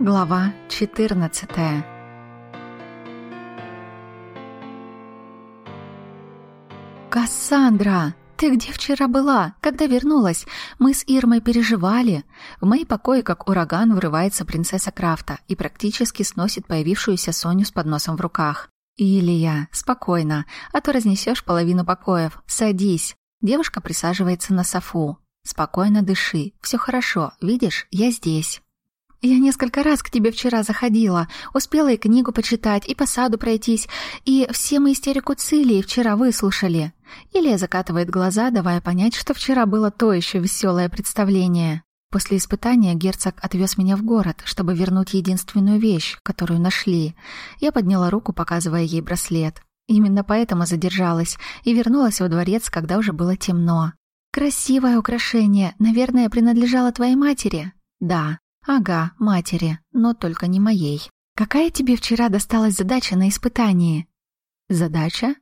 Глава 14 «Кассандра, ты где вчера была? Когда вернулась? Мы с Ирмой переживали. В мои покои, как ураган, врывается принцесса Крафта и практически сносит появившуюся Соню с подносом в руках. «Илья, спокойно, а то разнесешь половину покоев. Садись». Девушка присаживается на софу. «Спокойно дыши. Все хорошо. Видишь, я здесь». Я несколько раз к тебе вчера заходила, успела и книгу почитать, и по саду пройтись, и все мы истерику Цилии вчера выслушали. Илья закатывает глаза, давая понять, что вчера было то еще веселое представление. После испытания герцог отвез меня в город, чтобы вернуть единственную вещь, которую нашли. Я подняла руку, показывая ей браслет. Именно поэтому задержалась и вернулась во дворец, когда уже было темно. «Красивое украшение, наверное, принадлежало твоей матери?» «Да». «Ага, матери, но только не моей. Какая тебе вчера досталась задача на испытании?» «Задача?»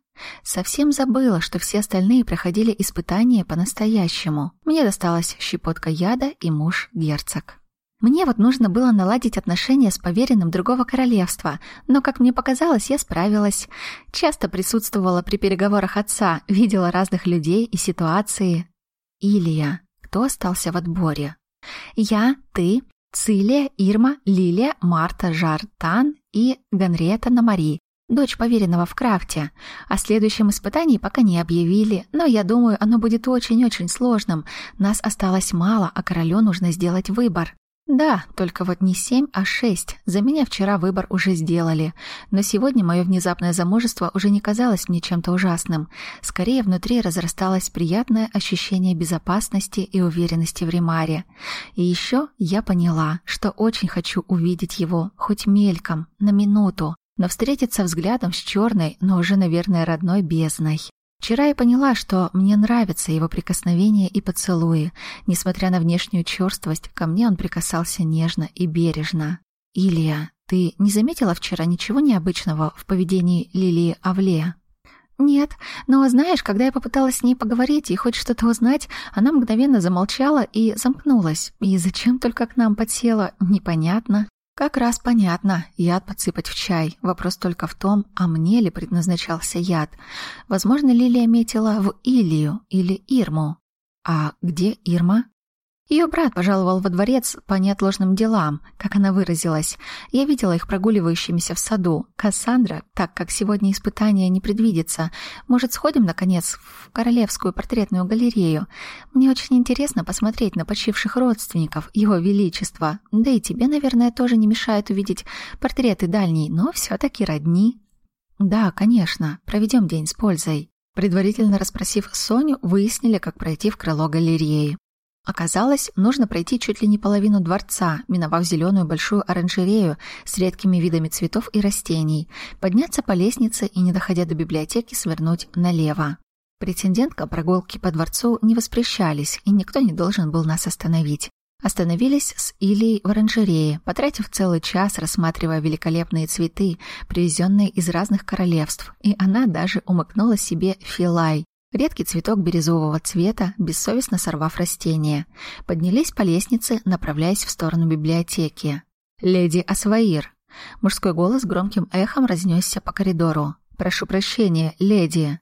Совсем забыла, что все остальные проходили испытания по-настоящему. Мне досталась щепотка яда и муж-герцог. Мне вот нужно было наладить отношения с поверенным другого королевства, но, как мне показалось, я справилась. Часто присутствовала при переговорах отца, видела разных людей и ситуации. Илья. Кто остался в отборе? Я, ты, Цилия, Ирма, Лилия, Марта, Жартан и Ганриета Намари, дочь поверенного в крафте. О следующем испытании пока не объявили, но я думаю, оно будет очень-очень сложным. Нас осталось мало, а королю нужно сделать выбор. Да, только вот не семь, а шесть. За меня вчера выбор уже сделали. Но сегодня мое внезапное замужество уже не казалось мне чем-то ужасным. Скорее, внутри разрасталось приятное ощущение безопасности и уверенности в Римаре. И еще я поняла, что очень хочу увидеть его, хоть мельком, на минуту, но встретиться взглядом с черной, но уже, наверное, родной бездной. Вчера я поняла, что мне нравятся его прикосновения и поцелуи. Несмотря на внешнюю черствость, ко мне он прикасался нежно и бережно. «Илья, ты не заметила вчера ничего необычного в поведении Лилии Авле?» «Нет, но знаешь, когда я попыталась с ней поговорить и хоть что-то узнать, она мгновенно замолчала и замкнулась. И зачем только к нам подсела, непонятно». Как раз понятно, яд подсыпать в чай. Вопрос только в том, а мне ли предназначался яд. Возможно, Лилия метила в Илью или Ирму. А где Ирма? Ее брат пожаловал во дворец по неотложным делам, как она выразилась. Я видела их прогуливающимися в саду. Кассандра, так как сегодня испытания не предвидится, может, сходим, наконец, в Королевскую портретную галерею? Мне очень интересно посмотреть на почивших родственников Его Величества. Да и тебе, наверное, тоже не мешает увидеть портреты дальней, но все таки родни. Да, конечно, проведем день с пользой. Предварительно расспросив Соню, выяснили, как пройти в крыло галереи. Оказалось, нужно пройти чуть ли не половину дворца, миновав зеленую большую оранжерею с редкими видами цветов и растений, подняться по лестнице и, не доходя до библиотеки, свернуть налево. Претендентка прогулки по дворцу не воспрещались, и никто не должен был нас остановить. Остановились с Илией в оранжерее, потратив целый час, рассматривая великолепные цветы, привезенные из разных королевств, и она даже умыкнула себе филай, Редкий цветок бирюзового цвета, бессовестно сорвав растение. Поднялись по лестнице, направляясь в сторону библиотеки. «Леди Асваир!» Мужской голос громким эхом разнесся по коридору. «Прошу прощения, леди!»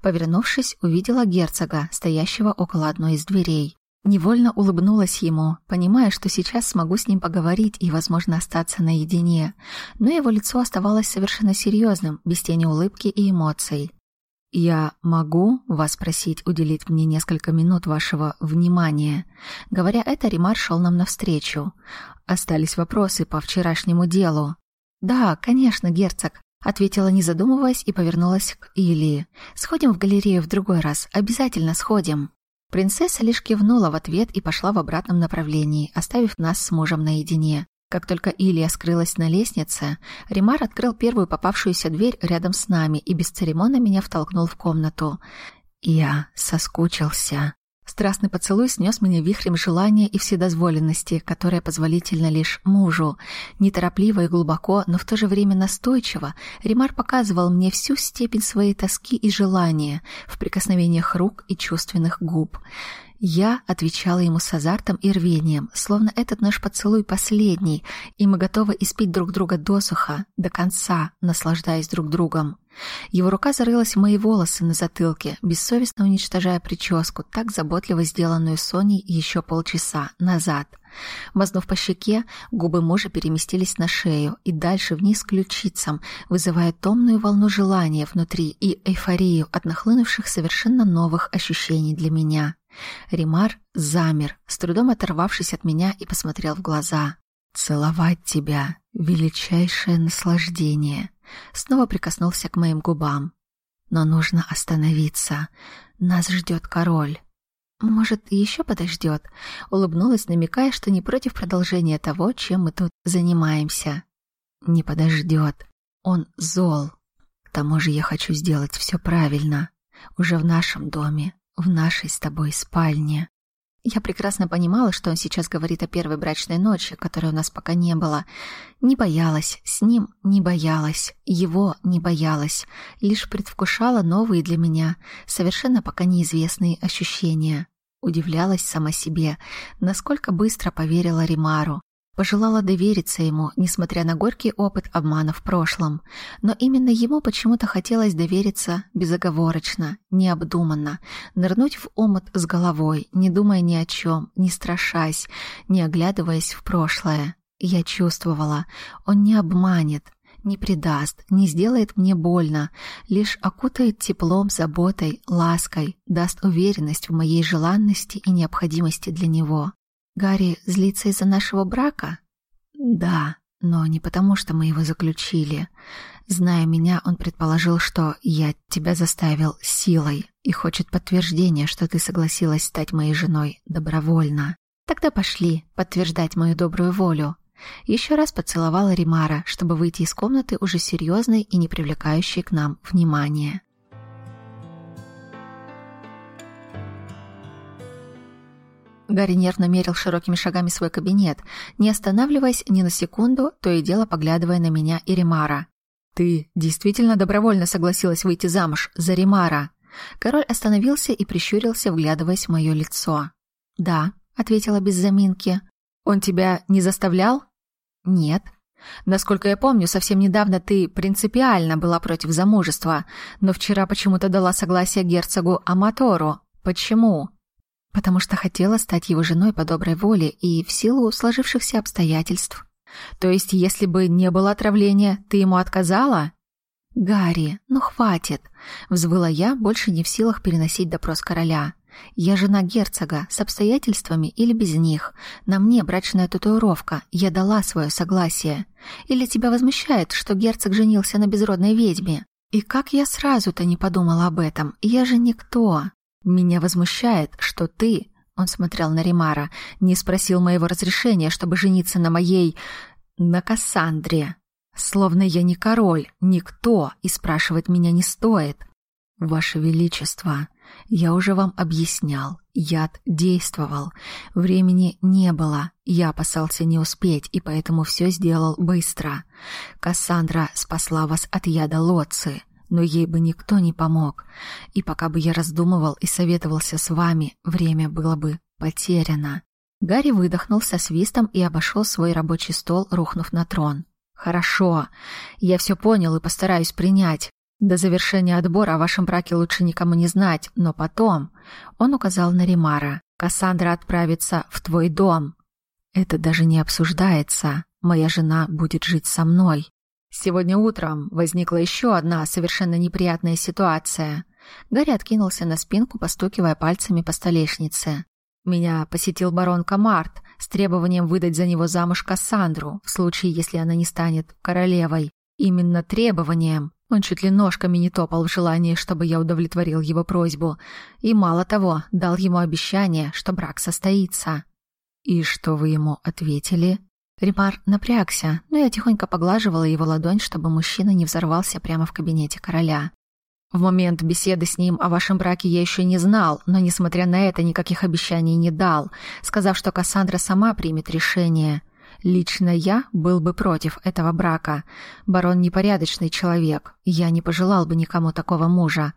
Повернувшись, увидела герцога, стоящего около одной из дверей. Невольно улыбнулась ему, понимая, что сейчас смогу с ним поговорить и, возможно, остаться наедине. Но его лицо оставалось совершенно серьезным, без тени улыбки и эмоций. «Я могу вас просить уделить мне несколько минут вашего внимания?» Говоря это, Римар шел нам навстречу. Остались вопросы по вчерашнему делу. «Да, конечно, герцог», — ответила, не задумываясь, и повернулась к Илии. «Сходим в галерею в другой раз. Обязательно сходим». Принцесса лишь кивнула в ответ и пошла в обратном направлении, оставив нас с мужем наедине. Как только Илья скрылась на лестнице, Римар открыл первую попавшуюся дверь рядом с нами и без церемона меня втолкнул в комнату. Я соскучился. Страстный поцелуй снес меня вихрем желания и вседозволенности, которая позволительна лишь мужу. Неторопливо и глубоко, но в то же время настойчиво, Римар показывал мне всю степень своей тоски и желания в прикосновениях рук и чувственных губ. Я отвечала ему с азартом и рвением, словно этот наш поцелуй последний, и мы готовы испить друг друга досуха, до конца, наслаждаясь друг другом. Его рука зарылась в мои волосы на затылке, бессовестно уничтожая прическу, так заботливо сделанную Соней еще полчаса назад. Мазнув по щеке, губы мужа переместились на шею и дальше вниз к ключицам, вызывая томную волну желания внутри и эйфорию от нахлынувших совершенно новых ощущений для меня. Римар замер, с трудом оторвавшись от меня и посмотрел в глаза. «Целовать тебя — величайшее наслаждение!» Снова прикоснулся к моим губам. «Но нужно остановиться. Нас ждет король». «Может, еще подождет?» Улыбнулась, намекая, что не против продолжения того, чем мы тут занимаемся. «Не подождет. Он зол. К тому же я хочу сделать все правильно. Уже в нашем доме, в нашей с тобой спальне. Я прекрасно понимала, что он сейчас говорит о первой брачной ночи, которой у нас пока не было. Не боялась, с ним не боялась, его не боялась, лишь предвкушала новые для меня, совершенно пока неизвестные ощущения. Удивлялась сама себе, насколько быстро поверила Римару. Пожелала довериться ему, несмотря на горький опыт обмана в прошлом. Но именно ему почему-то хотелось довериться безоговорочно, необдуманно, нырнуть в омут с головой, не думая ни о чем, не страшась, не оглядываясь в прошлое. Я чувствовала, он не обманет, не предаст, не сделает мне больно, лишь окутает теплом, заботой, лаской, даст уверенность в моей желанности и необходимости для него. Гарри злится из-за нашего брака? Да, но не потому, что мы его заключили. Зная меня, он предположил, что я тебя заставил силой и хочет подтверждения, что ты согласилась стать моей женой добровольно. Тогда пошли подтверждать мою добрую волю. Еще раз поцеловала Римара, чтобы выйти из комнаты уже серьезной и не привлекающей к нам внимания. Гарри нервно мерил широкими шагами свой кабинет, не останавливаясь ни на секунду, то и дело поглядывая на меня и Римара. «Ты действительно добровольно согласилась выйти замуж за Римара?» Король остановился и прищурился, вглядываясь в мое лицо. «Да», — ответила без заминки. «Он тебя не заставлял?» «Нет». «Насколько я помню, совсем недавно ты принципиально была против замужества, но вчера почему-то дала согласие герцогу Аматору. Почему?» Потому что хотела стать его женой по доброй воле и в силу сложившихся обстоятельств. То есть, если бы не было отравления, ты ему отказала? Гарри, ну хватит, взвыла я, больше не в силах переносить допрос короля. Я жена герцога, с обстоятельствами или без них. На мне брачная татуировка, я дала свое согласие. Или тебя возмущает, что герцог женился на безродной ведьме? И как я сразу-то не подумала об этом? Я же никто. Меня возмущает, что ты, он смотрел на Римара, не спросил моего разрешения, чтобы жениться на моей на Кассандре. Словно я не король, никто, и спрашивать меня не стоит. Ваше величество, я уже вам объяснял, яд действовал. Времени не было. Я опасался не успеть, и поэтому все сделал быстро. Кассандра спасла вас от яда Лоци но ей бы никто не помог. И пока бы я раздумывал и советовался с вами, время было бы потеряно. Гарри выдохнул со свистом и обошел свой рабочий стол, рухнув на трон. «Хорошо. Я все понял и постараюсь принять. До завершения отбора о вашем браке лучше никому не знать, но потом...» Он указал на Римара. «Кассандра отправится в твой дом». «Это даже не обсуждается. Моя жена будет жить со мной. Сегодня утром возникла еще одна совершенно неприятная ситуация. Гарри откинулся на спинку, постукивая пальцами по столешнице. Меня посетил барон Камарт с требованием выдать за него замуж Кассандру, в случае, если она не станет королевой. Именно требованием. Он чуть ли ножками не топал в желании, чтобы я удовлетворил его просьбу. И мало того, дал ему обещание, что брак состоится. «И что вы ему ответили?» Римар напрягся, но я тихонько поглаживала его ладонь, чтобы мужчина не взорвался прямо в кабинете короля. В момент беседы с ним о вашем браке я еще не знал, но, несмотря на это, никаких обещаний не дал, сказав, что Кассандра сама примет решение. Лично я был бы против этого брака. Барон непорядочный человек, я не пожелал бы никому такого мужа.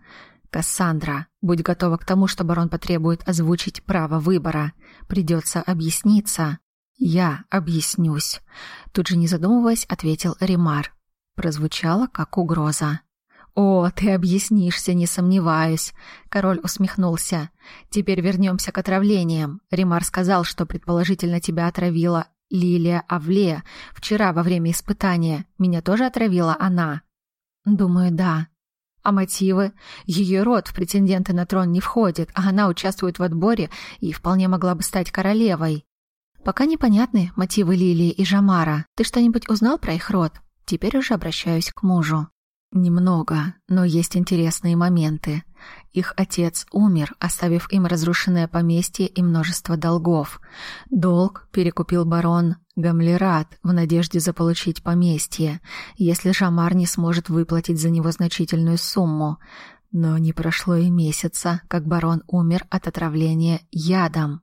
«Кассандра, будь готова к тому, что барон потребует озвучить право выбора. Придется объясниться». «Я объяснюсь», — тут же не задумываясь, ответил Римар. Прозвучало как угроза. «О, ты объяснишься, не сомневаюсь», — король усмехнулся. «Теперь вернемся к отравлениям. Римар сказал, что предположительно тебя отравила Лилия Авле вчера во время испытания. Меня тоже отравила она?» «Думаю, да», а мотивы? Ее род в претенденты на трон не входит, а она участвует в отборе и вполне могла бы стать королевой. Пока непонятны мотивы Лилии и Жамара. Ты что-нибудь узнал про их род? Теперь уже обращаюсь к мужу. Немного, но есть интересные моменты. Их отец умер, оставив им разрушенное поместье и множество долгов. Долг перекупил барон Гамлерат в надежде заполучить поместье, если Жамар не сможет выплатить за него значительную сумму. Но не прошло и месяца, как барон умер от отравления ядом.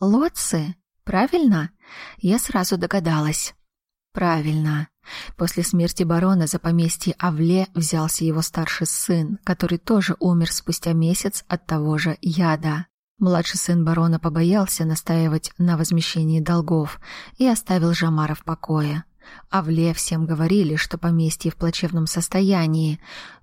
Лотцы? Правильно? Я сразу догадалась. Правильно. После смерти барона за поместье Авле взялся его старший сын, который тоже умер спустя месяц от того же яда. Младший сын барона побоялся настаивать на возмещении долгов и оставил Жамара в покое. Авле всем говорили, что поместье в плачевном состоянии,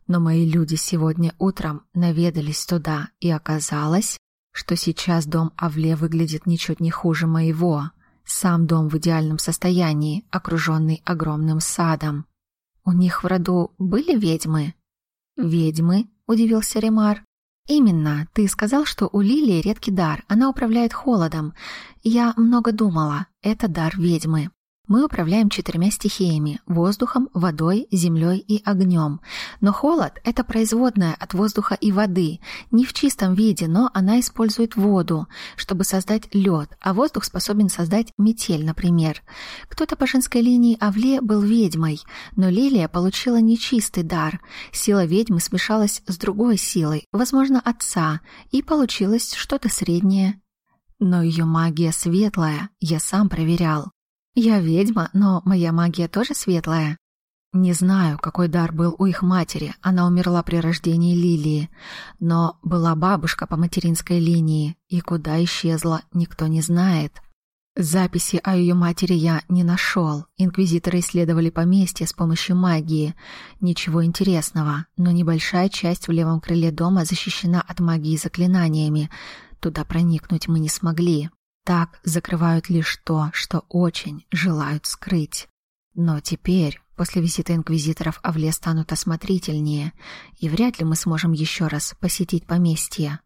но мои люди сегодня утром наведались туда, и оказалось, что сейчас дом Авле выглядит ничуть не хуже моего — сам дом в идеальном состоянии, окруженный огромным садом. У них в роду были ведьмы? Ведьмы? Удивился Ремар. Именно. Ты сказал, что у Лилии редкий дар. Она управляет холодом. Я много думала. Это дар ведьмы. Мы управляем четырьмя стихиями – воздухом, водой, землей и огнем. Но холод – это производная от воздуха и воды. Не в чистом виде, но она использует воду, чтобы создать лед, а воздух способен создать метель, например. Кто-то по женской линии Авле был ведьмой, но Лилия получила нечистый дар. Сила ведьмы смешалась с другой силой, возможно, отца, и получилось что-то среднее. Но ее магия светлая, я сам проверял. Я ведьма, но моя магия тоже светлая. Не знаю, какой дар был у их матери. Она умерла при рождении Лилии, но была бабушка по материнской линии, и куда исчезла, никто не знает. Записи о ее матери я не нашел. Инквизиторы исследовали поместье с помощью магии. Ничего интересного, но небольшая часть в левом крыле дома защищена от магии заклинаниями. Туда проникнуть мы не смогли. Так закрывают лишь то, что очень желают скрыть. Но теперь, после визита инквизиторов, Авле станут осмотрительнее, и вряд ли мы сможем еще раз посетить поместье.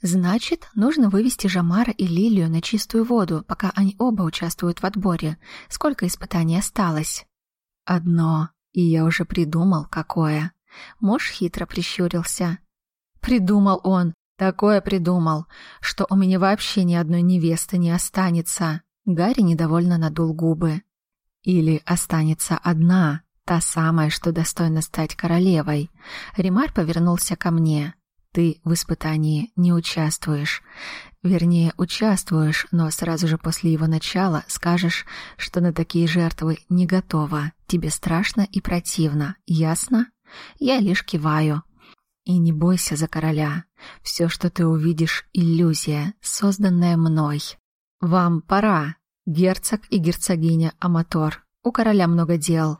Значит, нужно вывести Жамара и Лилию на чистую воду, пока они оба участвуют в отборе. Сколько испытаний осталось? Одно, и я уже придумал, какое. Муж хитро прищурился. Придумал он. Такое придумал, что у меня вообще ни одной невесты не останется. Гарри недовольно надул губы. Или останется одна, та самая, что достойна стать королевой. Римар повернулся ко мне. Ты в испытании не участвуешь. Вернее, участвуешь, но сразу же после его начала скажешь, что на такие жертвы не готова. Тебе страшно и противно. Ясно? Я лишь киваю. И не бойся за короля. Все, что ты увидишь, иллюзия, созданная мной. Вам пора, герцог и герцогиня Аматор. У короля много дел.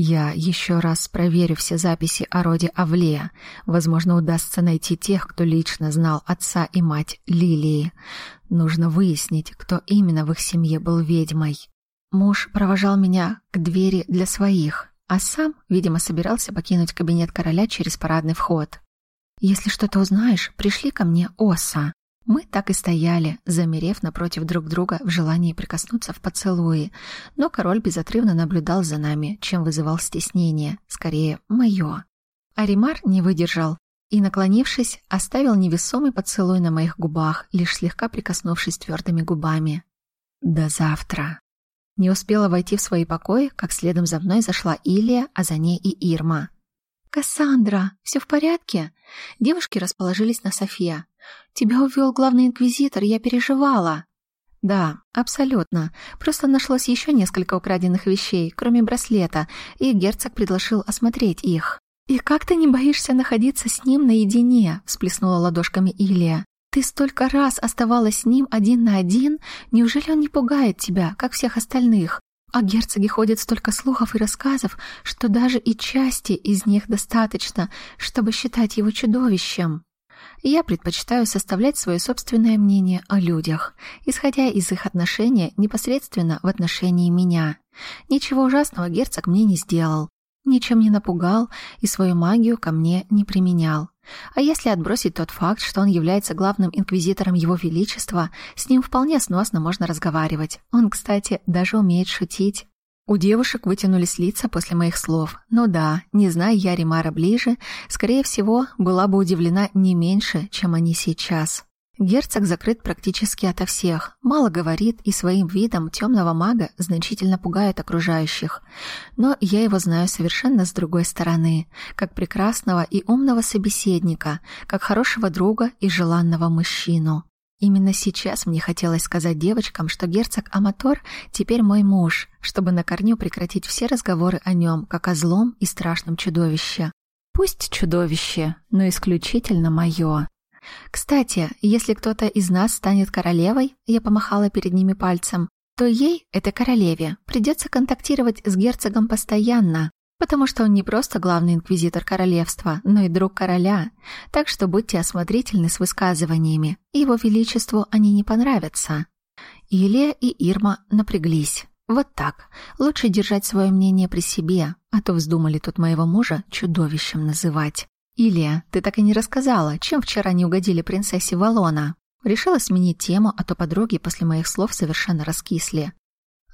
Я еще раз проверю все записи о роде Авле. Возможно, удастся найти тех, кто лично знал отца и мать Лилии. Нужно выяснить, кто именно в их семье был ведьмой. Муж провожал меня к двери для своих, а сам, видимо, собирался покинуть кабинет короля через парадный вход. «Если что-то узнаешь, пришли ко мне Оса». Мы так и стояли, замерев напротив друг друга в желании прикоснуться в поцелуи, но король безотрывно наблюдал за нами, чем вызывал стеснение, скорее, мое. Аримар не выдержал и, наклонившись, оставил невесомый поцелуй на моих губах, лишь слегка прикоснувшись твердыми губами. «До завтра». Не успела войти в свои покои, как следом за мной зашла Илия, а за ней и Ирма. «Кассандра, все в порядке?» Девушки расположились на София. «Тебя увел главный инквизитор, я переживала». «Да, абсолютно. Просто нашлось еще несколько украденных вещей, кроме браслета, и герцог предложил осмотреть их». «И как ты не боишься находиться с ним наедине?» — всплеснула ладошками Илия. «Ты столько раз оставалась с ним один на один, неужели он не пугает тебя, как всех остальных? О герцоге ходит столько слухов и рассказов, что даже и части из них достаточно, чтобы считать его чудовищем. Я предпочитаю составлять свое собственное мнение о людях, исходя из их отношения непосредственно в отношении меня. Ничего ужасного герцог мне не сделал, ничем не напугал и свою магию ко мне не применял. А если отбросить тот факт, что он является главным инквизитором Его Величества, с ним вполне сносно можно разговаривать. Он, кстати, даже умеет шутить. У девушек вытянулись лица после моих слов. Ну да, не зная я Римара ближе, скорее всего, была бы удивлена не меньше, чем они сейчас. Герцог закрыт практически ото всех, мало говорит и своим видом темного мага значительно пугает окружающих. Но я его знаю совершенно с другой стороны, как прекрасного и умного собеседника, как хорошего друга и желанного мужчину. Именно сейчас мне хотелось сказать девочкам, что герцог Аматор теперь мой муж, чтобы на корню прекратить все разговоры о нем, как о злом и страшном чудовище. Пусть чудовище, но исключительно мое. Кстати, если кто-то из нас станет королевой, я помахала перед ними пальцем, то ей, этой королеве, придется контактировать с герцогом постоянно, потому что он не просто главный инквизитор королевства, но и друг короля. Так что будьте осмотрительны с высказываниями, его величеству они не понравятся. Илия и Ирма напряглись. Вот так. Лучше держать свое мнение при себе, а то вздумали тут моего мужа чудовищем называть. «Илья, ты так и не рассказала, чем вчера не угодили принцессе Валона?» Решила сменить тему, а то подруги после моих слов совершенно раскисли.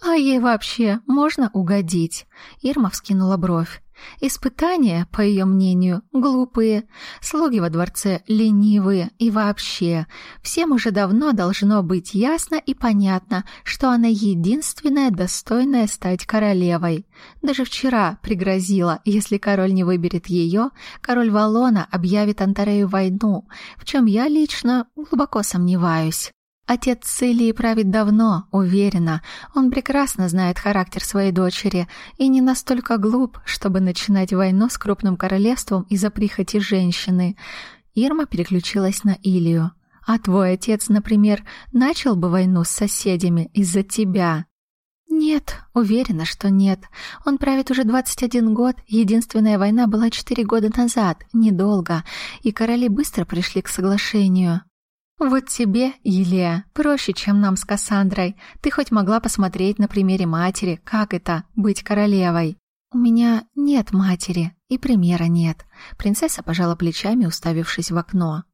«А ей вообще можно угодить?» Ирма вскинула бровь. Испытания, по ее мнению, глупые, слуги во дворце ленивые и вообще. Всем уже давно должно быть ясно и понятно, что она единственная достойная стать королевой. Даже вчера пригрозила, если король не выберет ее, король Валона объявит Антарею войну, в чем я лично глубоко сомневаюсь. Отец Целии правит давно, уверена. Он прекрасно знает характер своей дочери и не настолько глуп, чтобы начинать войну с крупным королевством из-за прихоти женщины. Ирма переключилась на Илию. А твой отец, например, начал бы войну с соседями из-за тебя? Нет, уверена, что нет. Он правит уже 21 год. Единственная война была 4 года назад, недолго, и короли быстро пришли к соглашению. «Вот тебе, Елея, проще, чем нам с Кассандрой. Ты хоть могла посмотреть на примере матери, как это — быть королевой». «У меня нет матери, и примера нет». Принцесса пожала плечами, уставившись в окно.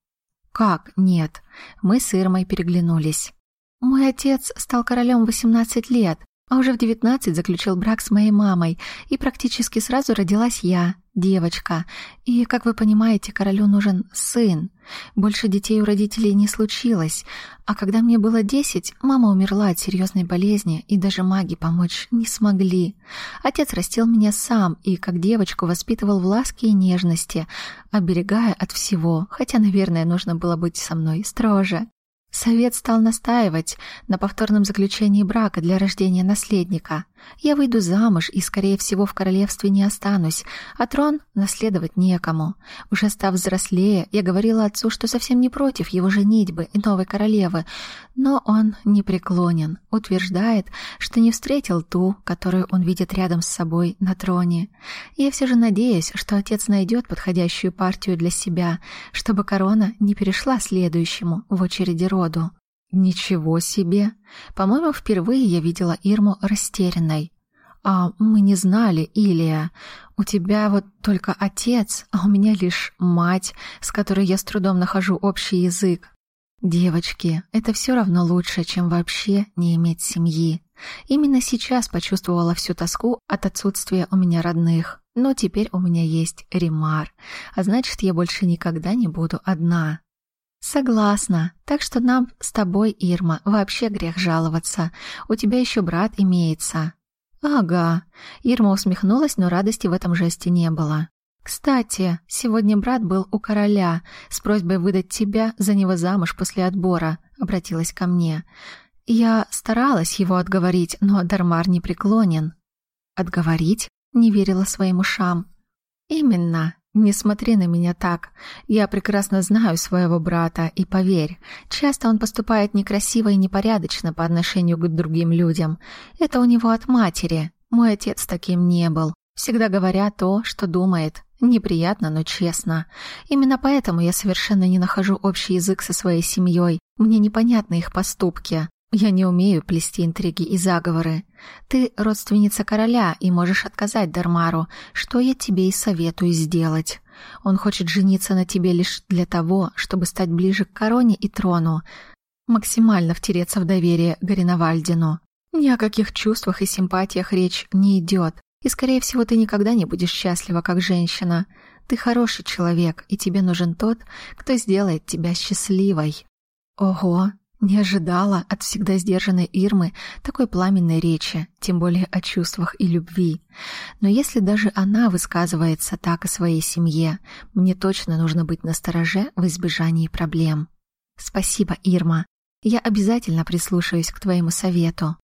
«Как нет?» Мы с Ирмой переглянулись. «Мой отец стал королем 18 лет, а уже в 19 заключил брак с моей мамой, и практически сразу родилась я, девочка. И, как вы понимаете, королю нужен сын. Больше детей у родителей не случилось. А когда мне было 10, мама умерла от серьезной болезни, и даже маги помочь не смогли. Отец растил меня сам и, как девочку, воспитывал в ласке и нежности, оберегая от всего, хотя, наверное, нужно было быть со мной строже. Совет стал настаивать на повторном заключении брака для рождения наследника. Я выйду замуж и, скорее всего, в королевстве не останусь, а трон наследовать некому. Уже став взрослее, я говорила отцу, что совсем не против его женитьбы и новой королевы, но он не преклонен, утверждает, что не встретил ту, которую он видит рядом с собой на троне. Я все же надеюсь, что отец найдет подходящую партию для себя, чтобы корона не перешла следующему в очереди роду. Ничего себе! По-моему, впервые я видела Ирму растерянной. А мы не знали, Илия. У тебя вот только отец, а у меня лишь мать, с которой я с трудом нахожу общий язык. Девочки, это все равно лучше, чем вообще не иметь семьи. Именно сейчас почувствовала всю тоску от отсутствия у меня родных. Но теперь у меня есть Римар, а значит, я больше никогда не буду одна. «Согласна. Так что нам с тобой, Ирма, вообще грех жаловаться. У тебя еще брат имеется». «Ага». Ирма усмехнулась, но радости в этом жесте не было. «Кстати, сегодня брат был у короля с просьбой выдать тебя за него замуж после отбора», — обратилась ко мне. Я старалась его отговорить, но Дармар не преклонен. «Отговорить?» — не верила своим ушам. «Именно. Не смотри на меня так. Я прекрасно знаю своего брата, и поверь, часто он поступает некрасиво и непорядочно по отношению к другим людям. Это у него от матери. Мой отец таким не был. Всегда говоря то, что думает. Неприятно, но честно. Именно поэтому я совершенно не нахожу общий язык со своей семьей. Мне непонятны их поступки. Я не умею плести интриги и заговоры. Ты родственница короля и можешь отказать Дармару, что я тебе и советую сделать. Он хочет жениться на тебе лишь для того, чтобы стать ближе к короне и трону, максимально втереться в доверие Гариновальдину. Ни о каких чувствах и симпатиях речь не идет, и, скорее всего, ты никогда не будешь счастлива как женщина. Ты хороший человек, и тебе нужен тот, кто сделает тебя счастливой. Ого, не ожидала от всегда сдержанной Ирмы такой пламенной речи, тем более о чувствах и любви. Но если даже она высказывается так о своей семье, мне точно нужно быть настороже в избежании проблем. Спасибо, Ирма. Я обязательно прислушаюсь к твоему совету.